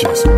just